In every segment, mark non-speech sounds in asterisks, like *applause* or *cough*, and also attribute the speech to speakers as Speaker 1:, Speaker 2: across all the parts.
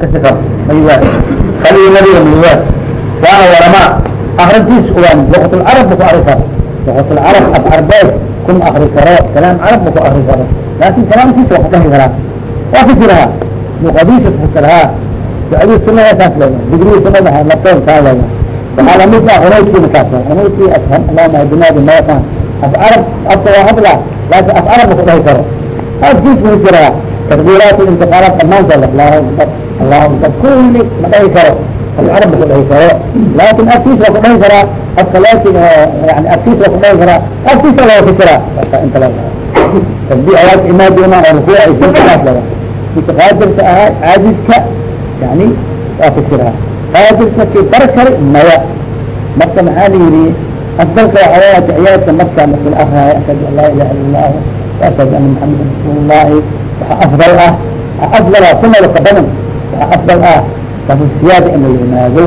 Speaker 1: kasi karo mayuwaa sali nabiga mayuwaa waana waramaa akrintiis waan luqat lcarab ma ku akri karo luqat lcarab af carbeed kuma akri karo kalaam carab ma ku akri karo laakin kalaamkiisa waa ku dhahi karaa waa ku jiraha luqadiisa kukalahaa ducadii sunada saas leeya digrii sunada laftood kaa leeya waxaa la mid ah hunaydkiina kaas hunaydkii ashhad allahuma adinaadi af carab afka waa hadla laakin af carab ma ku dhahi karo afkiis ma jiraa takbiiraat intiqaalaat dhamaantood allahu akbar allahu akbar kulli ma dhahi karo af carab ma ku dhahi karo laakin afkiis waa ku dhahi karaa afka laakin yani afkiis waa ku dhahi karaa afkiisa laga fikiraa inta la tasbiix ayaad imaaduna oo rukuuc ay sinkaas laga midka qaadirka ahaa caajiska yani waa fikiraa qaadirka ki bar kari maya marka maxaa la yihi afdalka waxawaya taxiyaadka marka markii la akraayo ashhadu an laa ilaha illa allahu waashhadu ana maxameda rasuul llahi waxa afdal ah afdala sunada ka badan afdal ah lafsiyaada in la yimaado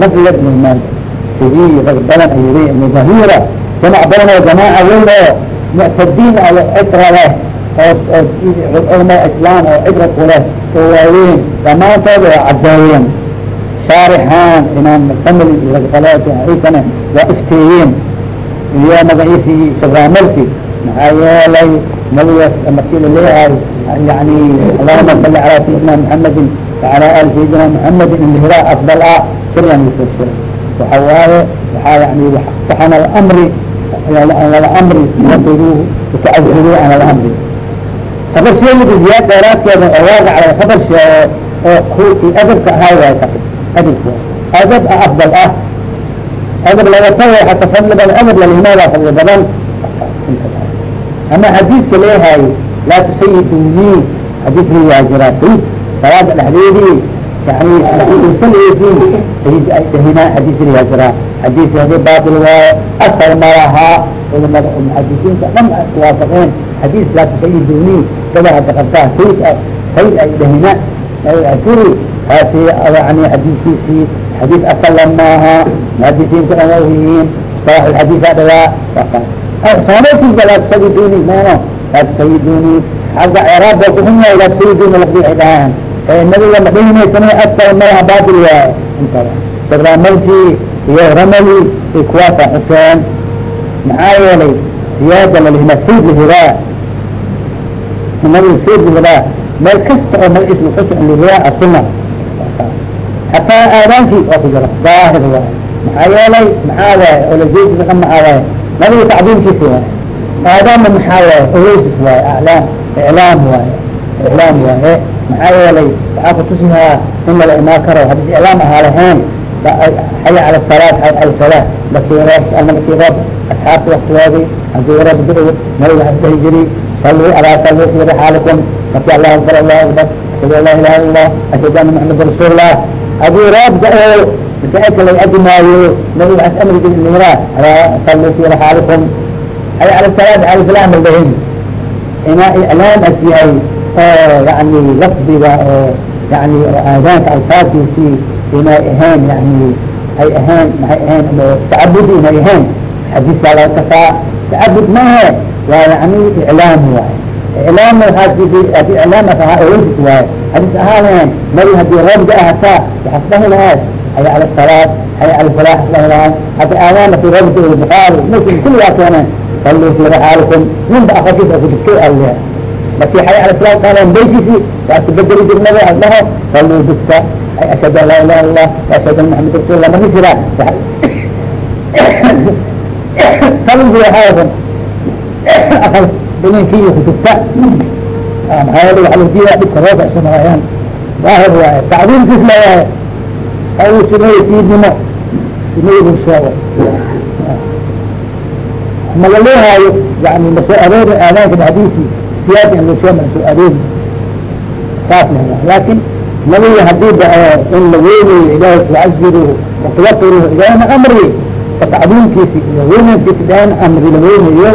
Speaker 1: lafdiga in la yimaado sidii rag badan ay yiri ibn zahira jamac badan oo jamaaca weyn oo muctadiin ah citra leh oo oo culama islam oo cibra ku leh oo waaweyn dhammaantood waa cadeeyeen shaarixaan imaam kamil isana waa ifteeyeen iyo magaciisi shabraamalki maxaa yeelay nabigaas markii la leeyahay allahuma sali calaa sayidina muxamedin waala ali sayidina muxamedin in lahiraa afdal ah shiryan la soo sheegay waxa waaye waxaa yani waxaan alamri ala amri waduruuhu watacazuruu an alamri habar sheegida ziyaad dheeraadkeeda oo waaga calay habar sheego oo kuwii adabka ahaa waay adabka adab afdal ah adab laga tago hata fadli badan adab lalimaada fadli badan ama xadiidka leehay laa tusayiduni xadiidkii waa salaada dhexdeedii yani ay dhahinaa xadiidkii waa jiraa xadiidki haddii baatil waayo asal malahaa culamada muxadisiinta dhan kuwaafaqeen xadiis laa tusayiduni kada hadda qabtaa sayid sayid ay dhahina asiri kaasi yani xadiiskiisii xadiis asala maaha muxadisiinta dhan waa yihiin salax xadiisa dhawaa waa kaas saanasiisa laa tusayiduni mano laa tusayiduni xagga ciraab baa kuxun yahay laa tusayiduni lafdi ay dhahaan nabiga ma dhahinaysan asal malaha baatil waayo intada sabraamalkii iyo ramali ay kuwaasa xuseen maxaa yeelay siyaada lalihima sayd lahiraa nabiga sayd lahiraa meel kasta oo magaciis laxusa in lahiraa asuna hataa aadaankii waa ku jira daahir waay maxaa yeelay maxaa waaye oo lajeedida dhan maxaa waaye nabiga tacdiimkiisi waaye aadaanna maxaa waaye? Oeysis waaye aclaam iclaam waaye iclaam waaye. Maxaa yeelay waxaa kutusihaa in lala imaan karo. Haddii iclaam ahaa lahayn xaya cala salaat xay cala salaa markii roob asxaabta waktigoodii haddii roob da nabiga hasdahi jiri saluu alaa saluu fi rixaalikum. Allahu akbar allahu akbar ashhadu an laa ilaha illa allah ashhadu anna maxameda rasuulullah haddii roob da'o masaajidka laga adimaayo nabiga as amri jiri nimraa alaa saluu fi salaat cala salaa maldahin inaa iclaam as yahay oo yani lafdiga oo yani aadaanka alfaadkiisii inay ahayn yani ay ahayn maay ahayn tacabudi inay ahayn xadiiskaa laga kasaa tacabud maahe waa yani iclaam waay iclaam haddii iclaam ahaa oasis waaye hadis ahaa lahayn nabi haddii ahataa waxaas dhahi lahayd haya cala salaat haya cala falaax dhahi lahayd hadda aadaan markii roobga bukaari muslim kulli waa keeneen saluu fi rixaalikum ninba afarkiis oo kujirtay alle markii haya cala salaat qaaleen beyshiisi waa kubedeli jirnaba ad dhaho saluu dugta ashhad an laa ilaha illah ashhad an maxamed rasul lah mari jiraa saligi waxaa *coughs* akal dalinkii kutubta maxaa yeele waxa ladiidaa dhibka rooga isu marayaan. Daahir waaye tacdiimkiis leeyahay au sumeeye siidnimo sumeeye sheego maga leehaayo yani masoo aroori aadaanka dhexdiisi siyaada in la soo masoo aroori saas laakin nabiga haddii in la weynayo ilahay tucaziruhu watuwaqiruhu ilahna amri tacdiimkiisi iyo weynankiisi ilahna amri la weynayo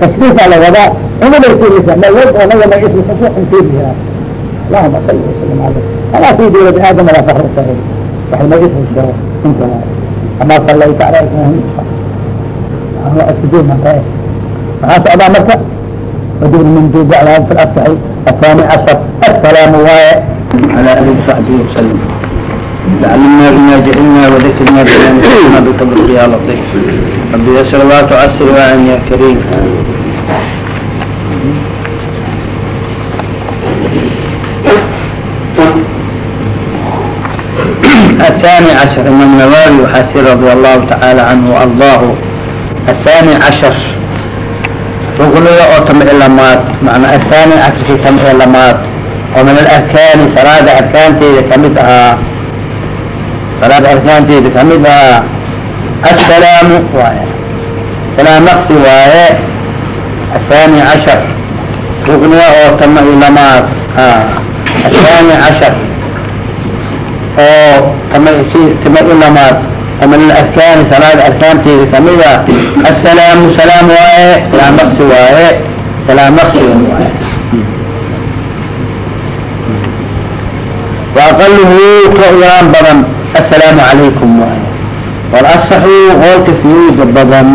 Speaker 1: tashriifaa la wadaa umadarkiisa mawad oo naga magaciisa kusu intiibiha allahuma sali wasalam aleyh alaa sayidi walad aadam alaa fakr sahil waxay magaciisa sheego inta ama salayta ala ibrahim maxaa socdaa marka wajib manduuba ala fi asaxi الثاني عشر السلام waaye
Speaker 2: على آله وصحبه وسلم علمنا بما جهلنا وذكرنا بما نسينا بفضلك يا لطيف رب يسر ولا تعسر وعن يا كريم الثاني عشر إمام نووي وحاسر رضي الله تعالى عنه وأرضاه الثاني عشر رغلية أو تم إلمات معنى الثاني عشر في تم إلمات ومن الأركان صلاة أركان تيدي كمدها صلاة أركان تيدي كمدها السلام وايا سلام نقصي وايا الثاني عشر رغلية أو تم إلمات آه. الثاني عشر oo tama tama ulamaad oo arkaanteeda kamida assalaamu salaam waaye salaam naqsi waaye salaam naqsi waaye waaqaluhu ka yaraan badan assalaamu calaykum waaye walasaxu hoolka fiyuuda badan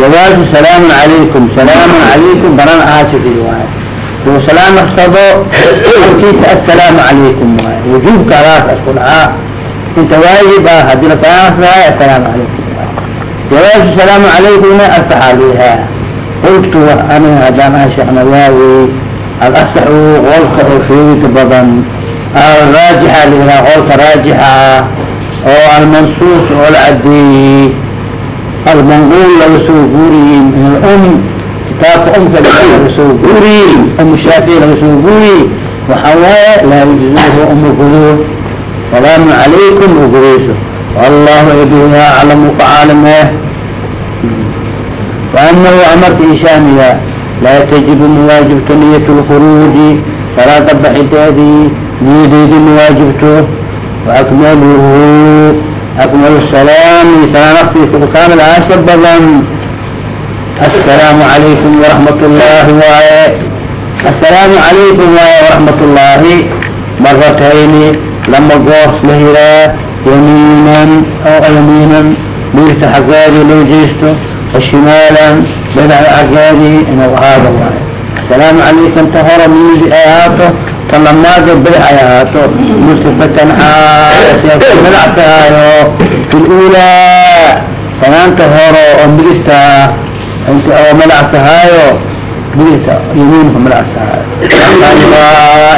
Speaker 2: jawaazu salaamun calaykum salaamun calaykum banan aasifid waaye uu salaam naqsado horkiisa assalaamu calaykum waaye wujuubka alaas asku dhahaa inta waajib ah haddii la salaam naqsadahay assalaamu calaykum jawaazu salaamu calaykumna asaxa liha qultu aniga haddaan aha sheekh nawaawi alasaxu qolka oo badan alraajixa lihaa qolka raajixa oo almansuus oo la cadeeyey almanquul laga soo guuriyey min alum kitaabka umka laga soo guuriyey um laga soo guuriyey waxaa waaye laa yujzuhu uma gudo salaamu calaykum uguweyso allahu adinyaa aclamu kacaalime waanahu amarka ishaaniya laa tajibu mawaajibto niyat lkhuruuji salaada baxideedii niyadeedi mawaajibto waakmaluhu akmalu salaami salaanasiika ukaamil aasha badan. Asalaamu calaykum waraxmat ullaahi waaye asalaamu calaykum waaye waraxmat ullaahi maratayni lama goos la hiraa yamiinan oo yamiinan miirta xaggeedii loo jeesto وشimaaلا badaca xaggeedii inuu ahaado waaye السلام عليكم ta hore miidi ay ahaato ta lamaada badac ay ahaato ملتفtan xaalacsahaayo في الأولى sanaanta hore oo migista inti oo malacsahaayo midigta yamiinka malacsahaayo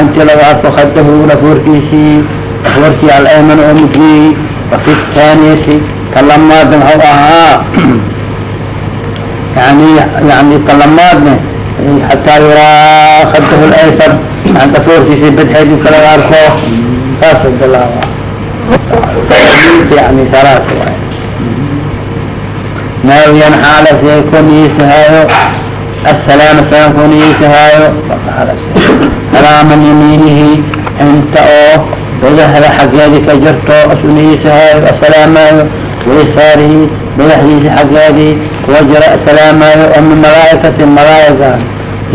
Speaker 2: inti laga arko khadahu lafoorkiisii lafoorkii alayman oo midgii wafi thaaniyati talamaadna waxau ahaa *clears throat* yani yani talamaadne xataa yuraa khadahu laysar yani lafoorkiisii badxeed inka laga arko saasuu bilaaba yani salaas waay. Naawiyan xaala si ay koniisahaayo assalaam salaam koniisahaayo alaa man yamiinihi inta oo badahda xaggeedi ka jirto asuniisahaayo assalaamaayo waisaarihi badaxdiisi xaggeedii wajra assalaamaayo oo min malaa'ikati malaa'ika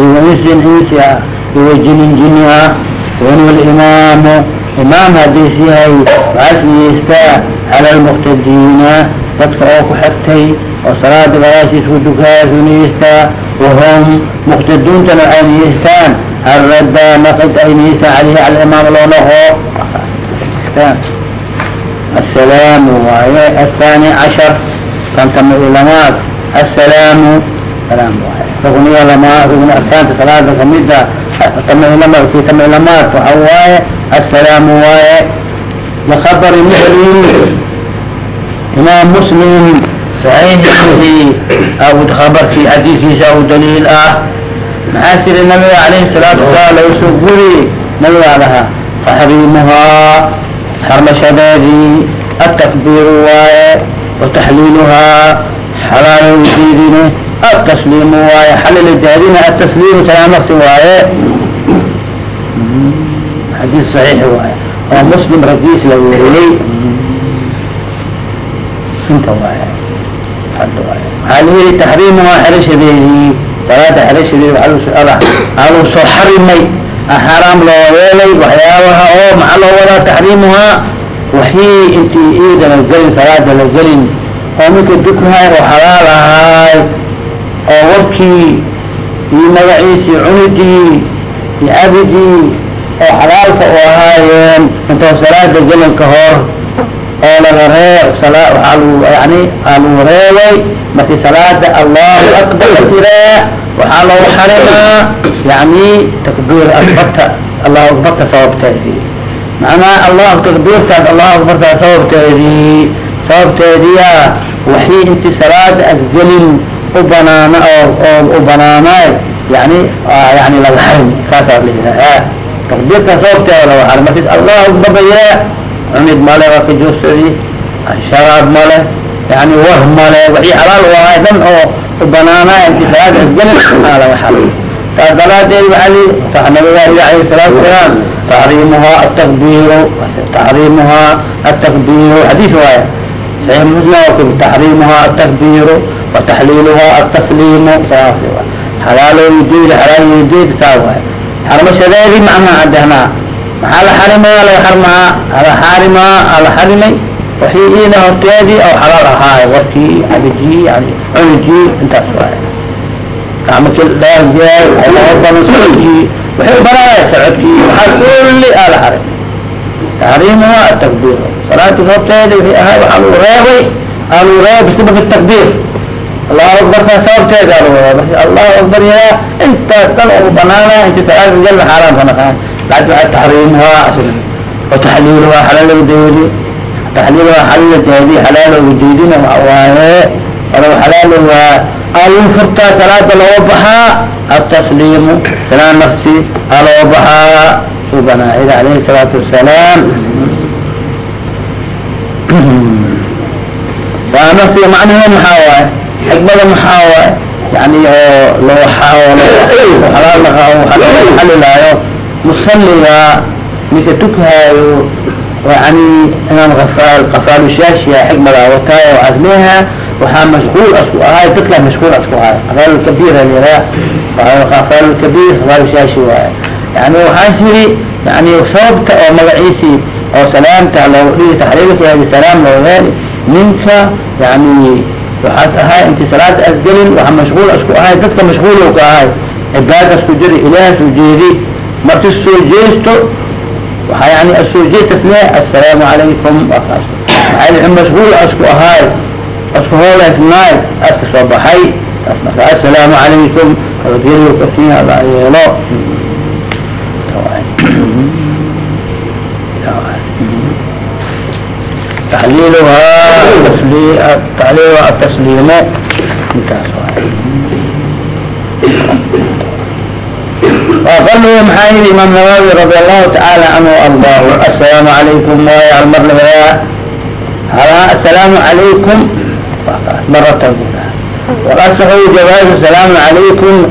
Speaker 2: iyo insin insi ah iyo jinin jini ah wanuwa alimaamu imaam hadiis yahay waxaa sniyeystaa cala almuqtadiina dadka oo ku xigtay oo salaada gadaashiis ku dukaa suniyeystaa wahum muqtaduuntana ay niyeystaan alradda naqid ay niyeystaan caleyhi cala imaam loo naqo السلام waaye الثاني عشر kan tama lamaad السلام سلام waaye rugniya lama rugni arkaanta salaada kamida tamlamaad ki tamlamaad waxa waaye السلام waaye لخبر مسلم imaam مسلم صحيixihi aw khabarkii xadiikiisa aw daliil ah maxaasiri nabiga alayhi salaatu wasalaam lagu soo guriyey lahaa taxriimuhaa xarmashadeedii atakbiiru waaye wataxliiluhaa xalaalogeedine atasliimu waaye xaliljaadina atasliimu salaamasi waaye xadiis saxiix waaye oo muslim ragiis la weriyey inta waaye ad waaye maxaa la yiri taxriimuhaa xerashadeedii salaada xerashadeedi waa lagu soo xarimay xaraam loo yeelay waxyaabaha oo maxaa loo wadaa taxriimuhaa waxii intii iida la gelin salaada la gelin. Oo minka dukahay oo xalaal ahaay oo warkii iyo magaciisii cunidii iyo cabidii oo xalaalka u ahaayeen intoo salaada gelin ka hor oo laga ree waaa yani aa lagu reebay markii salaada allahu akbar lasiraa waxaa loogu xarimaa yani takbiir akbarta allahu akbarta sababteedii macnaha allahu takbiirtaas allahu akbartaa sababteedii sababteediya waxii intii salaada asgelin u banaana oo u banaanaay yani yani laga xarim kaasaa layihaha takbiirta sababteeda laga xarim markis allahu akbar bayaa cunid male waa ka joogsadii sharaab male yani war male waxii xalaal u ahay dhan oo banaanaay intisaaad isgalin xaala waxal saas daraadeed waxa li nabigaahiga salaatu wasalaam taxriimuhaa atakbiiru taxriimuhaa atakbiiru xadiis waaya saxiix muslim waa kuli taxriimuhaa atakbiiru wa taxliiluhaa atasliimu saas xalaalo yujuud xalaal yujuud saa waaya xarmashadeedii macnaha adehnaa maxaa la xarimaa la xarmaa alaxaarimaa ala xarimay. Waxii iina horteedii oo xalaal ahaay warkii cabijii yani cunujii intaas waay gacmakii waxay baraaya socodkii. Waxaa kulli ala xarim taxriimuha atakbiir salaadii horteeda waxay ahaay waxaa lagu reebay alagu reebay bisabab takbiir allahu akbartaa sababteeda alagu reebay. Allahu akbar yaa intaas dhan ugu banaana inti salaada jalna xaaraam naqaan bacda taxriimhaa ataliilha alaaldeedi taliilha aldeedi halaaldeedina waaawaaye walaw halaalwaa aluu furtaa salaada loo baxaa atasliimu salaa nafsi aloo baxaa u banaayda alayhi salaatu wasalaam waa nafsi macnaheed maxaa waaye xikmada maxaa waaye yani oo loo xalaalxalilaayo musaliga ninka tukahaayo yani inaan afaal afaalushaashiya xikmada wataayo waxaas leeha waxaa mashquul asku ahay dadkaa mashquul asku ahay. Afaalkabiir aliraa afaalkabiir afaalushaashi waaye. Yani waxaas yidhi yani sababta oo magaciisii oo salaamta loo dhigi taxriirkeedi salaam loo yeeli ninka yani waxaas ahay inti salaada asgelin waxa mashquul asku ahay dadka mashquul ka ahay cibaada asku jiri ilaahas ujeedi marki soo jeesto waaa yani asoo jeesta smee assalaamu calaykum akaas asku ahaay asku hoolaysnaay aska soo baxay taas marka assalaamu calaykum abadgeliyo التسليم وقاله محايد امام نووي رضي الله تعالى عنه وارضاه السلام عليكم ويا المرلغة السلام عليكم مرة والأصح جواز السلام عليكم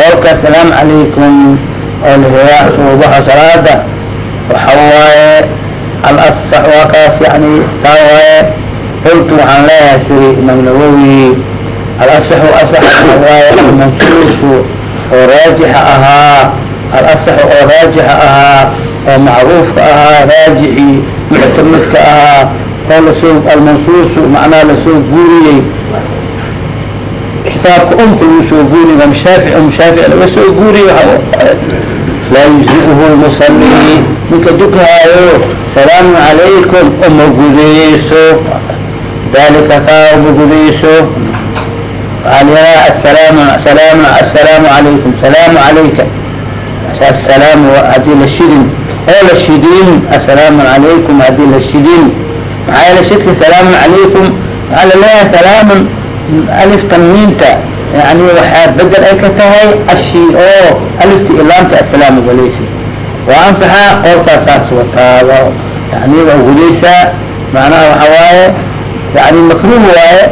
Speaker 2: قولك السلام عليكم قوله صبح صلاة وحواي الأصح وكاس يعني تاوى قلت عن لا يسري إمام نووي الأصح أصح المنصوص وراجح أها alasax oo raajixa ahaa oo macruufka ahaa raajixii muctamidka ahaa oo la soo almansuusu macnaha la soo guuriyey kitaabka umka lagu soo guuriyey imaam shaafici um shaafici laga soo guuriyey laa yujziuhu lmusallii ninka dukahaayo salaamu calaykum uma gudeyeyso dalika kaa uma gudeyso asalaamu asalaamu asalaamu calaykum salaamu calayka saas salaam hadii la shidin oo la shidin assalaamu calaykum hadii la shidin maxaa yeele shidka salaamu calaykum waxaa laleeyahay salaamun alif tanmiinta yani waxaa bedel ay ka tahay ashi oo alifta ilaamta assalaamu galaysa وأنصحa qolkaa saas wataado yani waa gudaysaa معنaha waxa waaye yani makruh waaye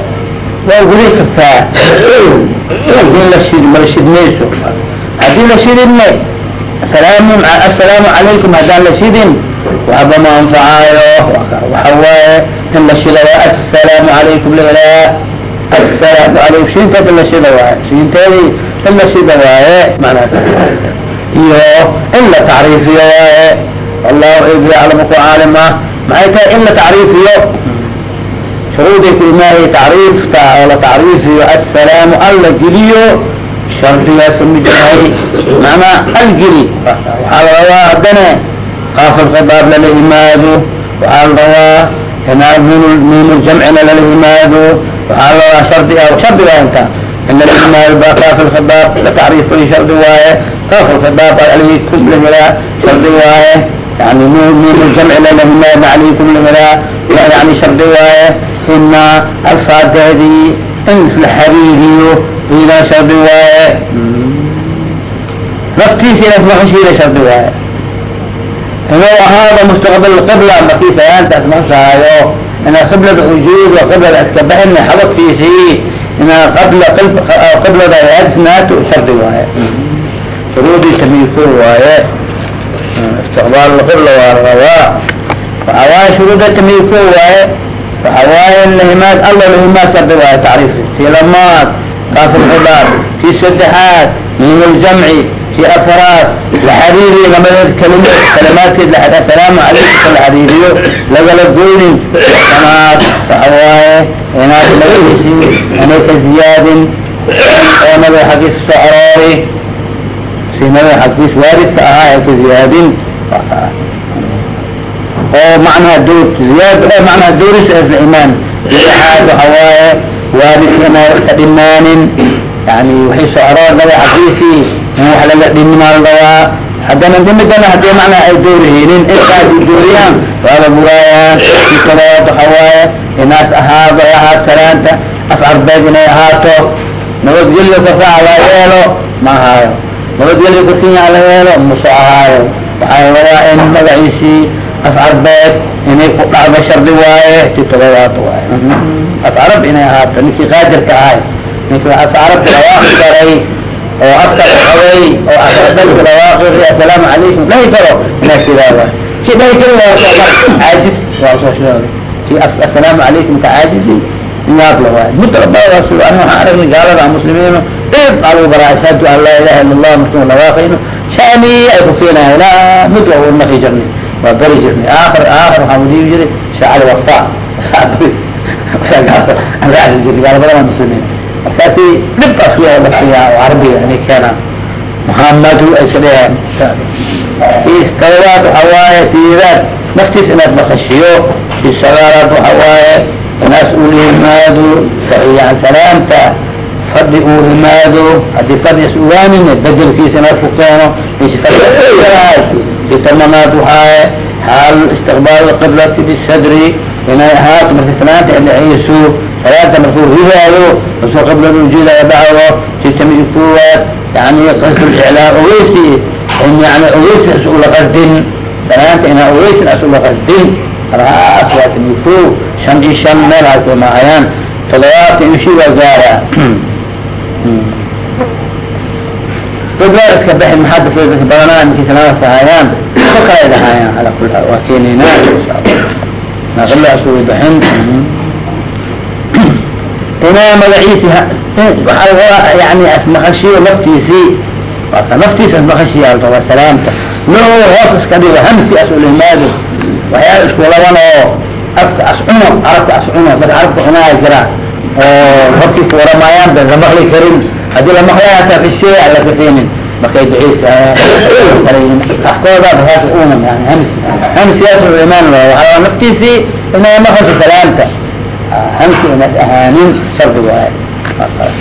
Speaker 2: waa guday kartaa hadii *coughs* la shid mala shidmayso hadii la shidinne asalaamu calaykum haddaan la shidin waxba ma anfacaayo. Waxa waaye in la shida waa asalaamu calaykum lailaa asalaamu alaykum shiinteeda la shida waaye. Shiinteedi in la shida waaye manaa iyo in la tacriifiyo waaye. Allahu ib yaclamu ku caalim maxay tahay in la tacriifiyo? Shuruuday ku tacriifta oo la tacriifiyo asalaamu an geliyo shardigaas ka mid yahay macnaa algeli waxaa la haddana qaafil khidaab lala yimaado waxaa la rabaa inaa miim ljamcina lala yimaado waxaa la rabaa shardi shardiga inta in lala yimaado ba qaafil khidaab la tacriifay shardi waaye. Qaafil khidaab alaykum lahelaa shardi waaye. Yani miim ljamci lala yimaado alaykum lahelaa yani shardi waaye. Ina alfaadeedii in la xariiriyo iyadana shardi waaye naftiisa inaas maqashiina shardi waaye inuu ahaado mustaqbal qibla markii salaantaas maqasaayo inaa qiblada ujuud qiblada iska baxin xabadkiisii inaa qabla qiblada aadisnaato shardi waaye shuruudii tamiko waaye istiqbaal qibla waa rabaa waxaa waaye shuruuda tamiko waaye waxa waaye lahimaad alla lahimaad shardi waaye tacriif kii lamaad kaafir khidaar kii saddexaad miimljamci kii afaraad la xariiriyo lamadeed kalimo kalimaadkeed assalaamu calaykum la xariiriyo lagala goynin sanaad waxa waaye inaad magaciisi inay ka ziyaadin oo nabiga xaggiisa soo si nabiga xaggiis waaridka ahaa ay ka ziyaadin oo macnaha dowr ziyaad macnaha dowrisa isla imaan saddexaad waxa waaye waaridka inaa wax ka dhimaanin. Yani waxay soo aroor nabiga xaggiisii in wax laga rabaa haddana dimidana haddii macnaha ay doorihaynin inta ay dooriyaan waa la buraayaan si kalabaad waxa inaas ahaado ahaad salaanta af arbeed inay ahaato. Nabadgelyo korkaa la yeelo ma nabadgelyo korkinya la yeelo maso ahaayo. Waxaa rabaa in magaciisii af arbeed inay ku dhacdo shardi waaye ti todobaad waaye. Af carab inay ahaato ninkii qaadirka ahay ninkii af carabka dhawaaqi karay oo afka qabay oo afdalka dhawaaqi assalaamu calaykum. Dhahi karo inaa sidaa waay ki dhahi kari waa caajiz waa soo sheegay. Ki assalaamu calaykum ka caajizi yaab la waay mudda labada su an waxaan aragnay gaalada muslimiin dhib aa lagu baraa ashhadu an laa ilaha illa allah markii dhawaaqayno shani ay ku keenahay ilaa mud waa naqi jirnay waa bari jirnay. Aakhir aakhir waxaan udhiibi jiray. Shacali wafa aan raaci jirnay gaala badan muslimiin markaasi dhib askuya laftiga oo carabiga inay keenaan. Muhammadu ay iska dheheen istabaad waxa waaye siidaad naftiis inaad maqashiyo. Isagaalaad waxa waaye inaas uu yimaado. Yani salaamta fadhi uu yimaado. Haddii fadhias ugaanin bedelkiisa inaad ku keeno fitamanaad waxaaye xaal istiqbaal qiblati bisadri inay ahaato marka salaanta adhaceyso salaada markuu ridaayo asoo qiblada ujeedaya dhacdo titami koowaad yani qasduliclaa ogeysi in yani ogeysi as ula qasdin salaanta inaa ogeysin as ula qasdin waa tami ko shan iyo shan meel halkay maahayaan todobaatan iyo shii waa gaara qibla iska baxin maxaa dafay dadka badanaa ninkii salaadaas ahaayaan ka kale dhahaayaan ala kul haal waa keenaynaa insha allah na qibla asugu baxin inaa magaciisi waxaa larabaa yani asmaqashiyo laftiisii waaka naftiisa asmaqashiya la rabaa salaamta loo hoos iska dhigo hamsi as ula yimaado waxyaala isku laban oo afka as cuno carabka as cuno dad carabka cunaaya jira oo horkii ku waramaayaan ba la maqli karin haddii la maqlaya hataa xisheey aan la kaseynin markay daciifka afkooda basaas una yani hamsi hamsiyaas ula imaan waxaa rabaa naftiisii inay maqasho salaamta hamsi inaas ahaanin shardi waaye. Markaas.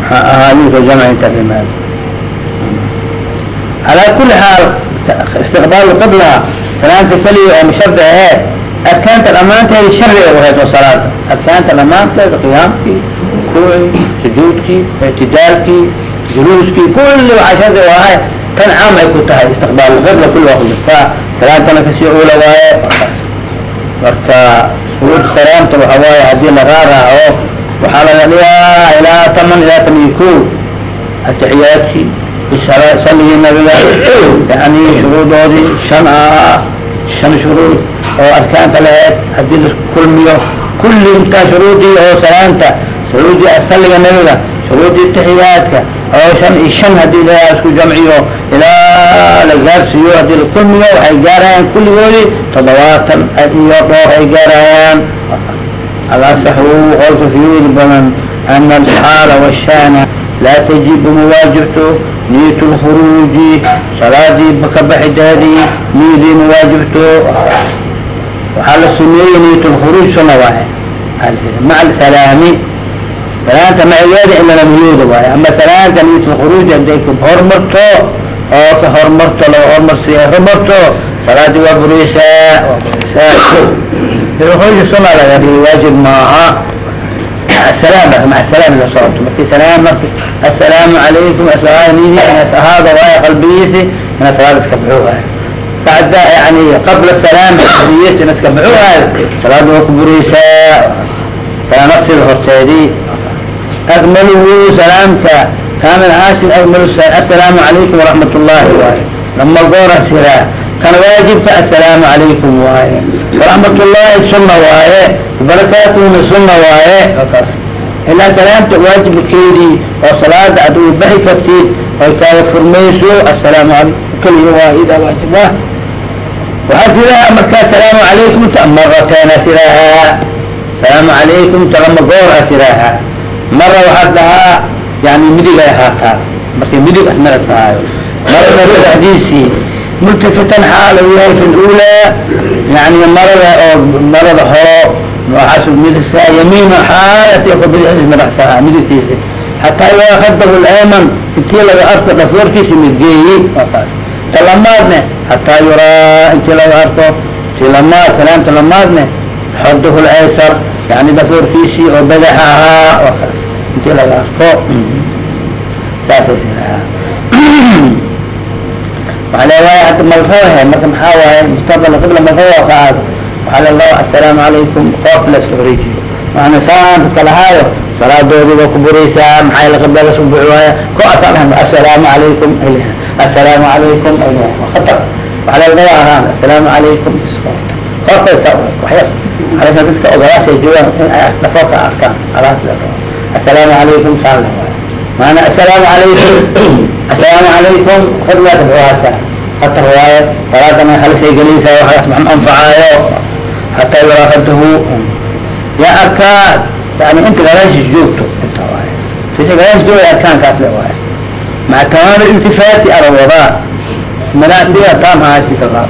Speaker 2: Maxaa ahaa ninka jamc inta imaad calaa kuli xaal istiqbaalu qiblaha salaanta keliya oo shardi aheed arkaanta dhamaanteeda shardiga ahayd salaada arkaanta dhamaanteeda qiyaamkii kuwii sujuudkii ictidaalkii juluuskii kulli waxaa shardi u ahay tan caam ay ku tahay istiqbaal qibla kulli waa ku jirtaa salaantana ka sii uula waaye marka shuruud salaamta waxa waaye haddii lagaa raaco waxaa laga dhigaa ilaa taman ilaa tamiko atixiyaadkii saligii nabiga yani shuruudoodii shan ah shan shuruud oo arkaanta laheed haddii la isku kulmiyo kulli intaa shuruudii oo salaanta shuruudii saliga nabiga shuruudii taxiyaadka oo shan iyo shan haddii la isku jamciyo ilaa la gaarsiiyo haddii la kulmiyo waxay gaarayaan kulligoodi toddobaatan iyo dhowr ay gaarayaan. Alasaxu qolka fiyuudi badan ana alxaala washana laa tajibu mawaajibto niyat lkhuruuji salaadii kabaxideedii niyadii mawaajibto waxaa la suneeyey niyatulkhuruuj suna waaye. Maca asalaami salaanta macegeeda in lala niyooda waaye. Ama salaanta niyatulkhuruuj haday hormarto oo ka hormarto laba hormarsiy hormarto salaadi waa bureysaa waa bureysaa suna laga dhigay waajib maaha. Asalaam maca salaam la socoto marki salaam marki assalaamu calaykum ahaada waaye qalbigiisi inaa salaad iska baxo waaye bada yani qabla salaama niyadimaska muxuu aad salaada waa ku buraysaa nafsida horteedii akmaluhu salaamka kaamin haashin akmal assalaamu calaykum waraxmat ullaahi waaye lama goora siraa kan waajibka assalaamu calaykum waaye waraxmat ullaahi sunna waaye barakaatuhuna sunna waaye halkaas ilaa salaamta waajibkeedii oo salaada adigu baxi kartid oy kaaga furmayso assalaamu calaykum keliya waa idaa waajib ah waxaa sidaha markaa salaamu calaykumta maratana sidaha salaamu calaykumta lama goora sidaha mara waxaad dhahaa yani midigay ahaataa. Markay midig asmarasaayo marada sadexdiisii multifatan xaal yahay fi lulaa yani marada oo marada horo noocaas midisa yamiina xaalas ku bidixis madaxsaa midigtiisi. Xataa idaa akadahu layman laga arko dhafoorkiisi midgeeyey waa taas talamaadne hataa yuraa inti laga arko tilamaad salaamta lamaadne xodh lcaysar yani dafoorkiisii oo badaxa ahaa oo kaas inti laga arko saasas ilahaa malrawahe marka maxaa waaye mustaqbala qibla malrawa waxaa lelawa assalaamu calaykum qoorta laska wareejiyo maana saan dadka lahaayo salaadoodii ku buraysaa maxaa qabladaas ku buci waaya ko asaa dhaha assalaamu calaykum l السلام عليكم إليها وخطر وعلى الله هذا السلام عليكم قوت الاسكوريجي وحيث على سنة تسكى أغراس يجوان نفوق أركان على السلام عليكم صلى الله عليه معنى السلام عليكم السلام عليكم خدمة بواسع حتى رواية صلاة خلص جليسة وخلص محمد أنفعايو حتى يرى خده يا أركان يعني أنت غلاش جوبته أنت واحد تيجي غلاش جو أركان كاس واحد مع تمام الالتفات على الوضاء مناسية تام هاشي صلاة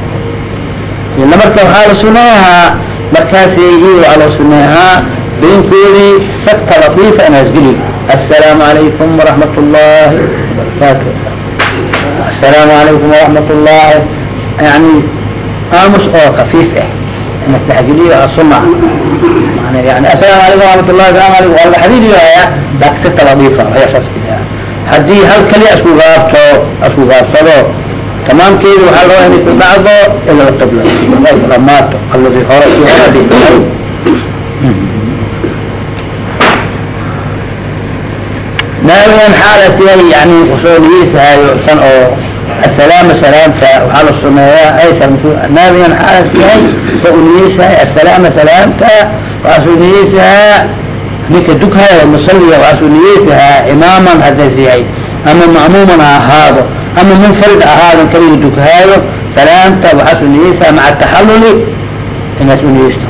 Speaker 2: لما مركب حال سناها مركاسي يجي على سناها بين كوري سكتة لطيفة أنا أسجلي السلام عليكم ورحمة الله وبركاته السلام عليكم ورحمة الله يعني آمس أو خفيف إيه انك تحجليه الصنع يعني يعني السلام عليكم ورحمة الله السلام عليكم والله حديدي يا لك ستة لطيفة هي شخص haddii hal kaliya isku gaabto isku gaabsado tamaamkeeda waxaa loo inay ku dhacdo ila qibla ay alladii hore kii hore yani u soo dhigeysahayo san oo asalaama salaamta waxaa la sumeeyaa aysar naagan xaalas yahay ta uniyeysahay asalaama salaamta waxaa dhigeysahaa ninka dukhaada musalliga waxaasuu niyeysi ahaa imaaman haddays yahay ama ma'muuman ahaado ama munfarid ahaadan kaligu dukhaado salaanta waxaasuu niyeysahaa maca taxalluli inaas u niyeysto.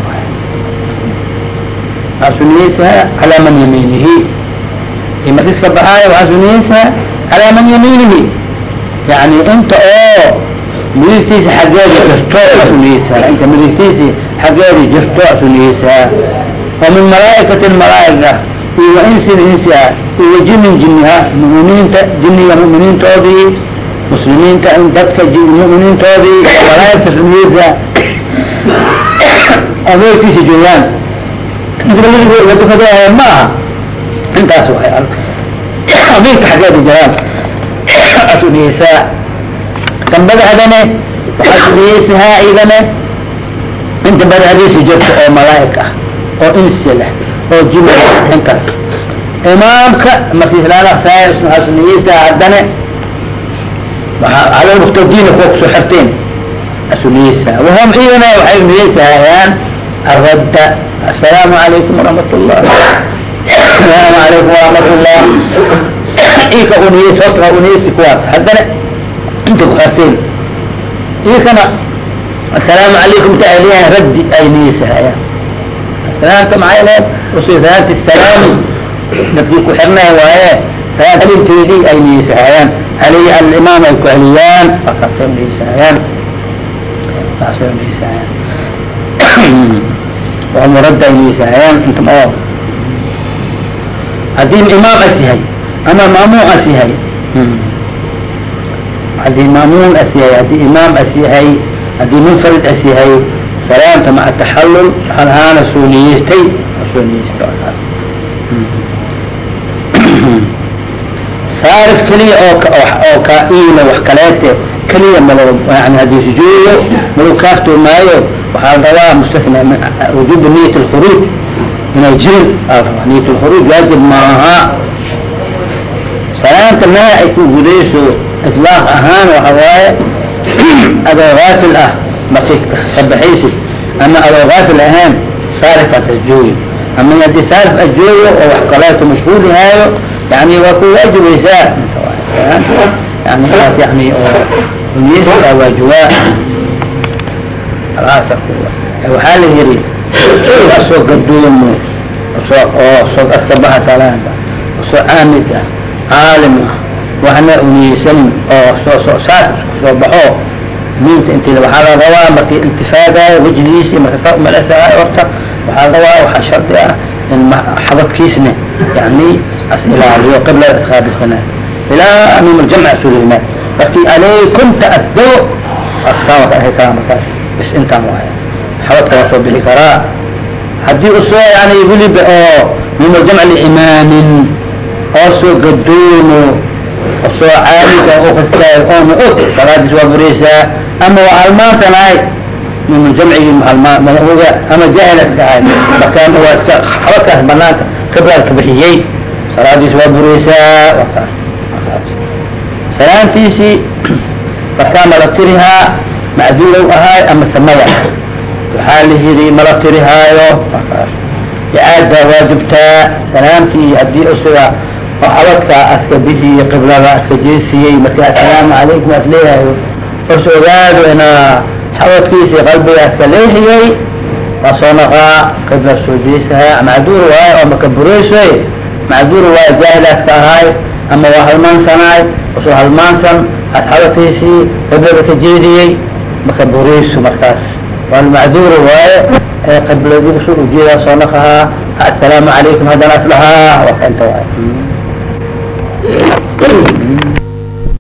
Speaker 2: Calaa man yamiinihi. I iska baxaaya waxaasuu niyeysahaa calaa man yamiinihi. Yani inta oo midigtiisa xaggeeda jirto aasuu inta midigtiisi xaggeeda jirto aasuu الإنسان وجن جنها مؤمنين جنية مؤمنين توبي مسلمين تدك مؤمنين توبي ملائكة أسونيسها أمريكيسي جوان انت اللي يقول لك فده ما انت أسوأ أمريكا حقادي جلال أسونيسها كم بدأ هذا وحسبيسها إذن انت بدأ حديث جبت أو ملائكة أو إنس oo insi leh oo jib inkaas imaamka marki islaansuniyiisa haddana ado muktadiina kuwa ku soo xirteen. Asuniyiisa wahum iyana waxay uniyeysahaayaan aradda assalaamu calaykum waraxmat llah asalaamu calaykum waraxmat llah ika uniyey sababta uniyeysi kuwaas. Haddana inta ku xirteen ikana assalaamu calaykum ta ay leeyahay raddi ay niyeysahayaan salaamta maxay leed usi salaamti salaami. Dadkii ku xirnay waaye salaam halinteedii ay niyeysahayaan haliy alimaam ay ku celiyaan. Markaasay niyeysahayaan saasay niyeysahayaan *coughs* waa muradda ay niyeysahayaan inta ma haddii imaam as yahay ama maamuum as yahay. Haddii maamuum as yahay haddii imaam as yahay haddii munfarid as yahay salaamta maca taxallul soo niyeystay soo *clears throat* saarif keliya oo oo kaa-iila wax kaleete keliya malo yani haddii sujuudo malo kaaftoomayo waxaa la rabaa mustahna wujuuba niyat alkhuruuj inay jirin aa rabaa niyat alkhuruuj waajib maaha. Salaamta meel ay ku gudayso itlaaq ahaan waxa waaye *clears throat* adoo gaafil ah markay kabaxaysid ama adoo gaafil ahaan saarif aad ajooyo ama haddii saarif ajooyo oo wax kaleeto mashhuul yahaayo yani waa ku waajibaysaa yani aad yani oo umiyeysa waajibaa waxaa la yiri asoo gadoomo oo soo aska baxa salaanta soo caamid ah caalim ah waxna uniyeysanin oo soo saas isku soo baxo miinta inti waxaa la rabaa markii iltifaadayo wejgiisi marka saa umalasahay horta waxaa la rabaa waxaa shardi ah in xabadkiisna yani as ilaaliyo qiblada isqaabilsanaa ilaa amim aljamc sulaymaan. Markii alaykumta asdago aqsaama ka ahay karaa markaas. Bis intaan waaya. Xabadka waa soo bixi karaa. Haddii u soo yani weliba oo mim aljamc liimaamin oo soo gadoomo soo caamida u kastaayo oona og salaadiis waa bureysaa ama waa halmaantanahay min jamcigii maoga ama jaahilaska ahay markaan waa iska xabadkaas banaanka kabraad ka bixiyey salaadiis waa bureysaa wakaas salaantiisii markaa mala tirihaa macduulow ahaay ama samaya waxaa la yidhi mala tirihaayo icaada waajibtaa salaamtii haddii usuga oo xabadkaa aska bixiyey qiblada aska jeesiyey markii assalaamu calaykum as leeyahay os ogaado inaa xabadkiisii qalbiga aska leexiyey waa soo naqaa qibla soo jeesahaa macduur waayo oo maka bureysoy macduur waayo jaahilaska ahaay ama waa halmaansanaay u soo halmaansan as qiblada ka jeediyey maka bureyso markaas. Waa macduur waaye ee qibladii u soo u jeedaa soo naqahaa assalaamu calaykum haddana aslahaa waa ka inta waay